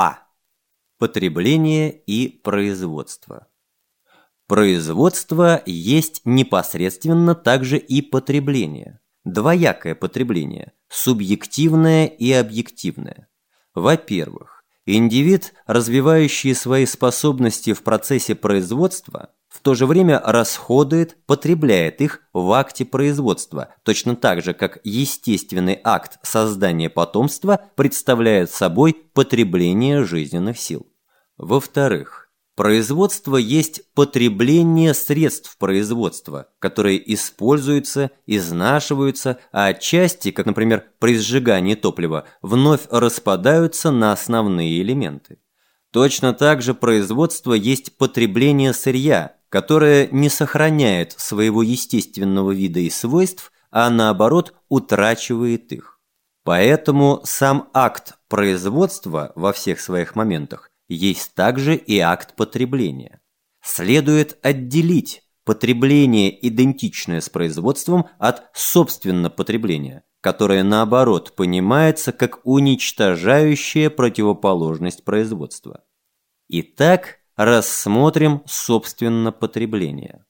А. Потребление и производство. Производство есть непосредственно также и потребление. Двоякое потребление – субъективное и объективное. Во-первых, индивид, развивающий свои способности в процессе производства, в то же время расходует, потребляет их в акте производства, точно так же, как естественный акт создания потомства представляет собой потребление жизненных сил. Во-вторых, производство есть потребление средств производства, которые используются, изнашиваются, а отчасти, как, например, при сжигании топлива, вновь распадаются на основные элементы. Точно так же производство есть потребление сырья, которое не сохраняет своего естественного вида и свойств, а наоборот утрачивает их. Поэтому сам акт производства во всех своих моментах есть также и акт потребления. Следует отделить потребление, идентичное с производством, от собственно потребления, которое наоборот понимается как уничтожающая противоположность производства. Итак, рассмотрим собственно потребление.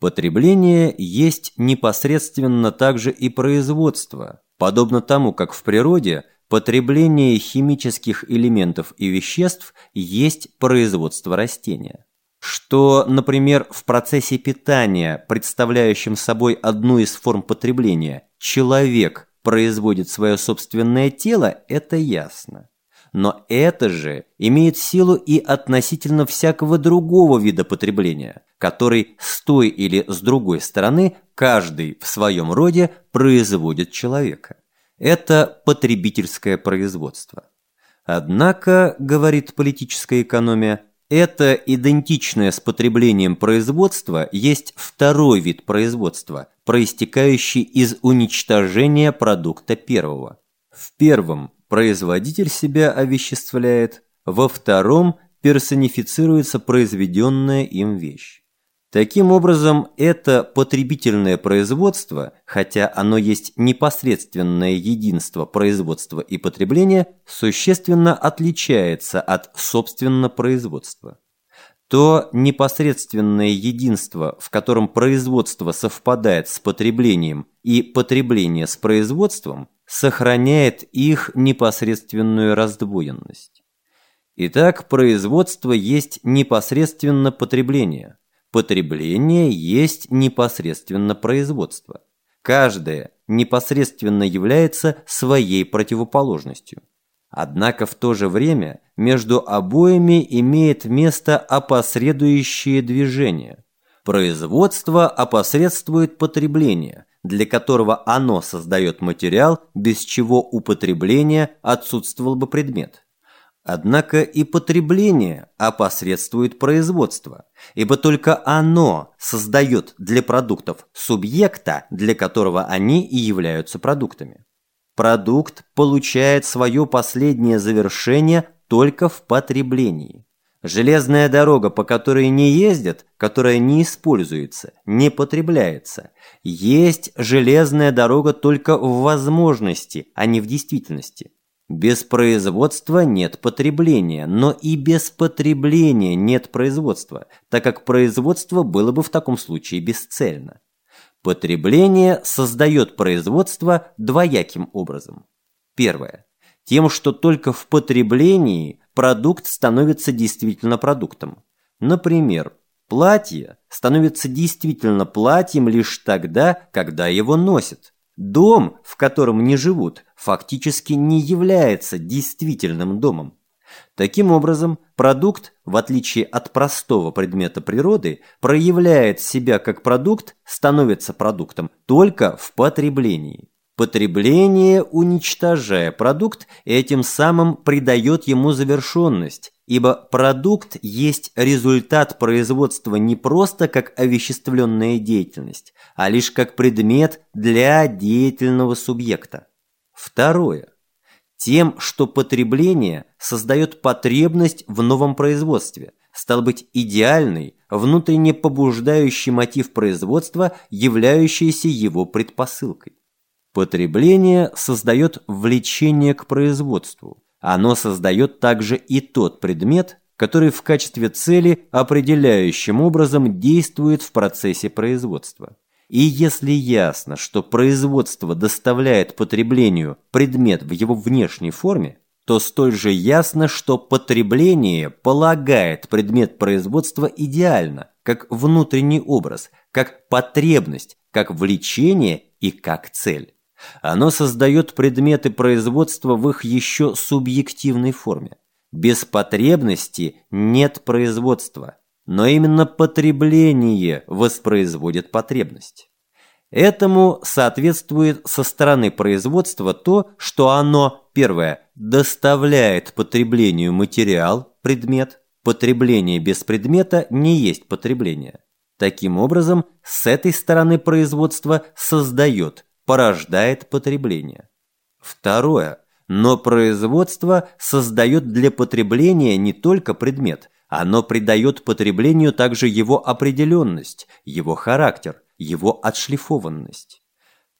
Потребление есть непосредственно также и производство, подобно тому, как в природе потребление химических элементов и веществ есть производство растения. Что, например, в процессе питания, представляющем собой одну из форм потребления, человек производит свое собственное тело, это ясно. Но это же имеет силу и относительно всякого другого вида потребления, который с той или с другой стороны каждый в своем роде производит человека. Это потребительское производство. Однако, говорит политическая экономия, это идентичное с потреблением производства есть второй вид производства, проистекающий из уничтожения продукта первого. В первом производитель себя овеществляет, во втором персонифицируется произведенная им вещь. Таким образом, это потребительное производство, хотя оно есть непосредственное единство производства и потребления, существенно отличается от собственно производства. То непосредственное единство, в котором производство совпадает с потреблением и потребление с производством, сохраняет их непосредственную раздвоенность. Итак, производство есть непосредственно потребление. Потребление есть непосредственно производство. Каждое непосредственно является своей противоположностью. Однако в то же время между обоими имеет место опосредующее движение. Производство опосредствует потребление – для которого оно создает материал, без чего у потребления отсутствовал бы предмет. Однако и потребление опосредствует производство, ибо только оно создает для продуктов субъекта, для которого они и являются продуктами. Продукт получает свое последнее завершение только в потреблении. Железная дорога, по которой не ездят, которая не используется, не потребляется. Есть железная дорога только в возможности, а не в действительности. Без производства нет потребления, но и без потребления нет производства, так как производство было бы в таком случае бесцельно. Потребление создает производство двояким образом. Первое. Тем, что только в потреблении продукт становится действительно продуктом. Например, платье становится действительно платьем лишь тогда, когда его носят. Дом, в котором не живут, фактически не является действительным домом. Таким образом, продукт, в отличие от простого предмета природы, проявляет себя как продукт, становится продуктом только в потреблении. Потребление, уничтожая продукт, этим самым придает ему завершенность, ибо продукт есть результат производства не просто как овеществленная деятельность, а лишь как предмет для деятельного субъекта. Второе. Тем, что потребление создает потребность в новом производстве, стал быть идеальный, внутренне побуждающий мотив производства, являющийся его предпосылкой. Потребление создает влечение к производству, оно создает также и тот предмет, который в качестве цели определяющим образом действует в процессе производства. И если ясно, что производство доставляет потреблению предмет в его внешней форме, то столь же ясно, что потребление полагает предмет производства идеально, как внутренний образ, как потребность, как влечение и как цель. Оно создает предметы производства в их еще субъективной форме. Без потребности нет производства, но именно потребление воспроизводит потребность. Этому соответствует со стороны производства то, что оно, первое, доставляет потреблению материал, предмет. Потребление без предмета не есть потребление. Таким образом, с этой стороны производства создает, порождает потребление. Второе. Но производство создает для потребления не только предмет, оно придает потреблению также его определенность, его характер, его отшлифованность.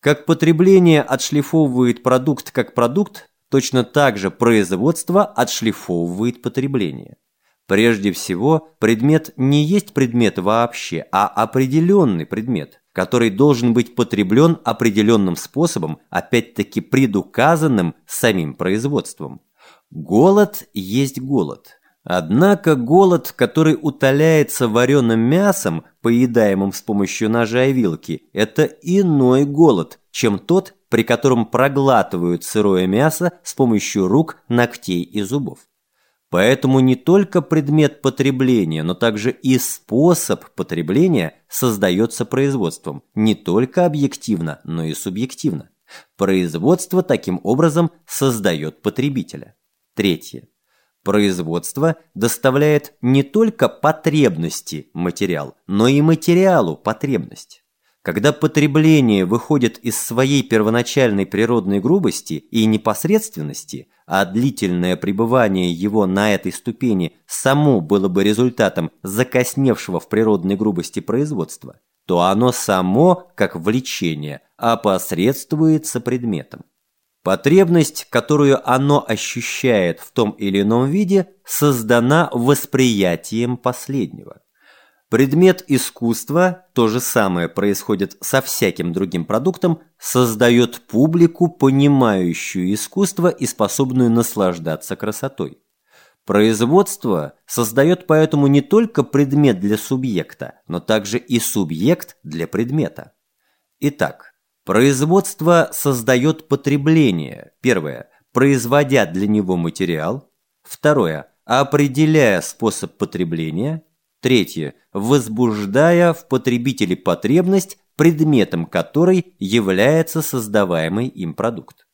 Как потребление отшлифовывает продукт как продукт, точно так же производство отшлифовывает потребление. Прежде всего, предмет не есть предмет вообще, а определенный предмет, который должен быть потреблен определенным способом, опять-таки предуказанным самим производством. Голод есть голод. Однако голод, который утоляется вареным мясом, поедаемым с помощью ножа и вилки, это иной голод, чем тот, при котором проглатывают сырое мясо с помощью рук, ногтей и зубов. Поэтому не только предмет потребления, но также и способ потребления создается производством, не только объективно, но и субъективно. Производство таким образом создает потребителя. Третье. Производство доставляет не только потребности материал, но и материалу потребность. Когда потребление выходит из своей первоначальной природной грубости и непосредственности, а длительное пребывание его на этой ступени само было бы результатом закосневшего в природной грубости производства, то оно само, как влечение, опосредствуется предметом. Потребность, которую оно ощущает в том или ином виде, создана восприятием последнего. Предмет искусства, то же самое происходит со всяким другим продуктом, создает публику, понимающую искусство и способную наслаждаться красотой. Производство создает поэтому не только предмет для субъекта, но также и субъект для предмета. Итак, производство создает потребление, первое, производя для него материал, второе, определяя способ потребления, Третье. Возбуждая в потребителе потребность, предметом которой является создаваемый им продукт.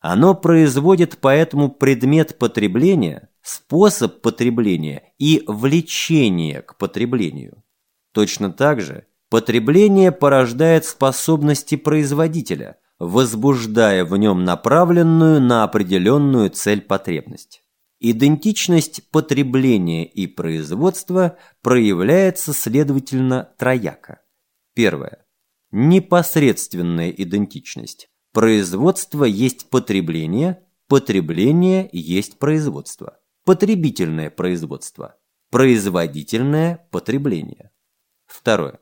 Оно производит поэтому предмет потребления, способ потребления и влечение к потреблению. Точно так же потребление порождает способности производителя, возбуждая в нем направленную на определенную цель потребность. Идентичность потребления и производства проявляется, следовательно, трояко. Первое. Непосредственная идентичность. Производство есть потребление, потребление есть производство. Потребительное производство. Производительное потребление. Второе.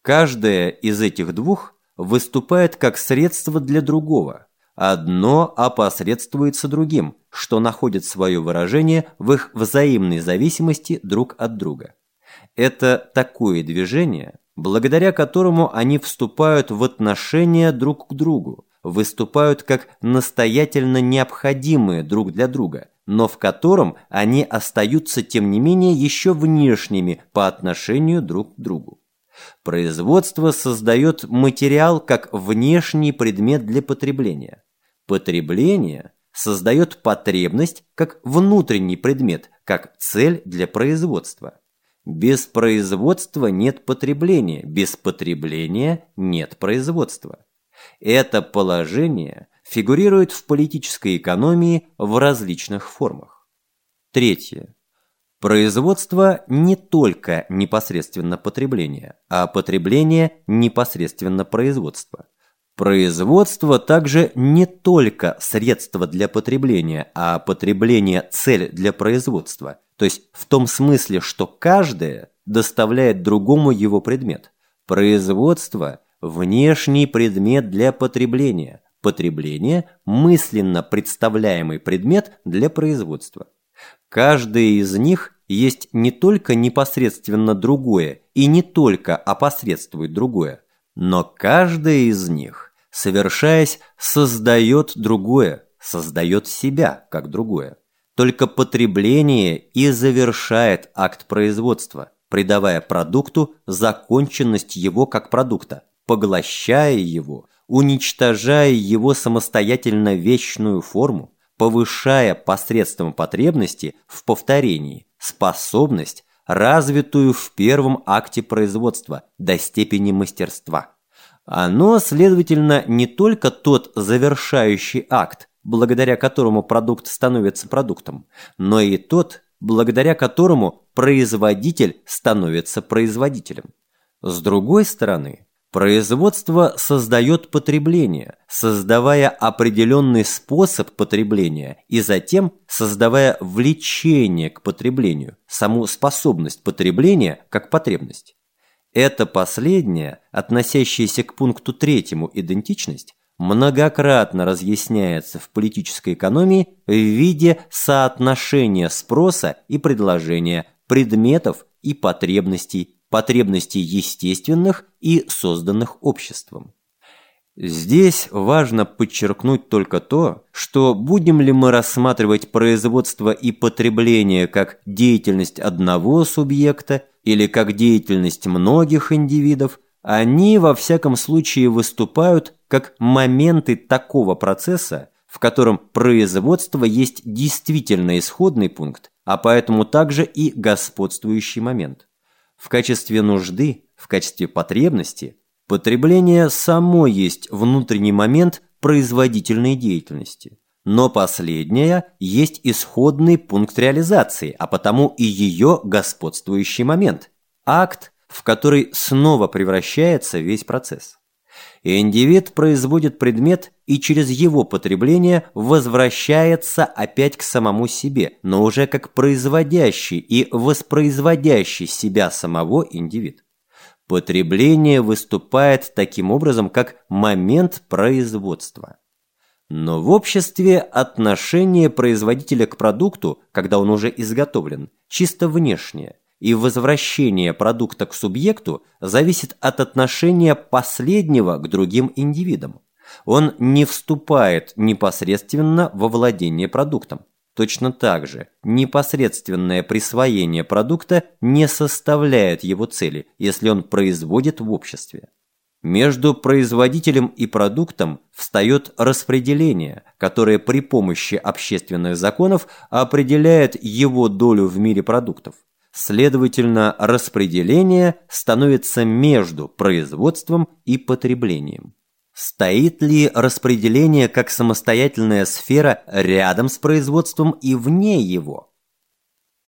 Каждое из этих двух выступает как средство для другого – Одно опосредствуется другим, что находит свое выражение в их взаимной зависимости друг от друга. Это такое движение, благодаря которому они вступают в отношения друг к другу, выступают как настоятельно необходимые друг для друга, но в котором они остаются тем не менее еще внешними по отношению друг к другу. Производство создает материал как внешний предмет для потребления. Потребление создает потребность как внутренний предмет, как цель для производства. Без производства нет потребления, без потребления нет производства. Это положение фигурирует в политической экономии в различных формах. Третье. Производство не только непосредственно потребление, а потребление непосредственно производство. Производство также не только средство для потребления, а потребление – цель для производства. То есть в том смысле, что каждое доставляет другому его предмет. Производство – внешний предмет для потребления. Потребление – мысленно представляемый предмет для производства. Каждый из них есть не только непосредственно другое и не только опосредствует другое, но каждый из них, совершаясь, создает другое, создает себя как другое. Только потребление и завершает акт производства, придавая продукту законченность его как продукта, поглощая его, уничтожая его самостоятельно вечную форму, повышая посредством потребности в повторении способность, развитую в первом акте производства до степени мастерства. Оно, следовательно, не только тот завершающий акт, благодаря которому продукт становится продуктом, но и тот, благодаря которому производитель становится производителем. С другой стороны, Производство создает потребление, создавая определенный способ потребления и затем создавая влечение к потреблению, саму способность потребления как потребность. Это последнее, относящееся к пункту третьему идентичность, многократно разъясняется в политической экономии в виде соотношения спроса и предложения, предметов и потребностей потребностей естественных и созданных обществом. Здесь важно подчеркнуть только то, что будем ли мы рассматривать производство и потребление как деятельность одного субъекта или как деятельность многих индивидов, они во всяком случае выступают как моменты такого процесса, в котором производство есть действительно исходный пункт, а поэтому также и господствующий момент. В качестве нужды, в качестве потребности, потребление само есть внутренний момент производительной деятельности. Но последняя есть исходный пункт реализации, а потому и ее господствующий момент. Акт, в который снова превращается весь процесс индивид производит предмет и через его потребление возвращается опять к самому себе, но уже как производящий и воспроизводящий себя самого индивид. Потребление выступает таким образом как момент производства. Но в обществе отношение производителя к продукту, когда он уже изготовлен, чисто внешнее – и возвращение продукта к субъекту зависит от отношения последнего к другим индивидам. Он не вступает непосредственно во владение продуктом. Точно так же непосредственное присвоение продукта не составляет его цели, если он производит в обществе. Между производителем и продуктом встает распределение, которое при помощи общественных законов определяет его долю в мире продуктов. Следовательно, распределение становится между производством и потреблением. Стоит ли распределение как самостоятельная сфера рядом с производством и вне его?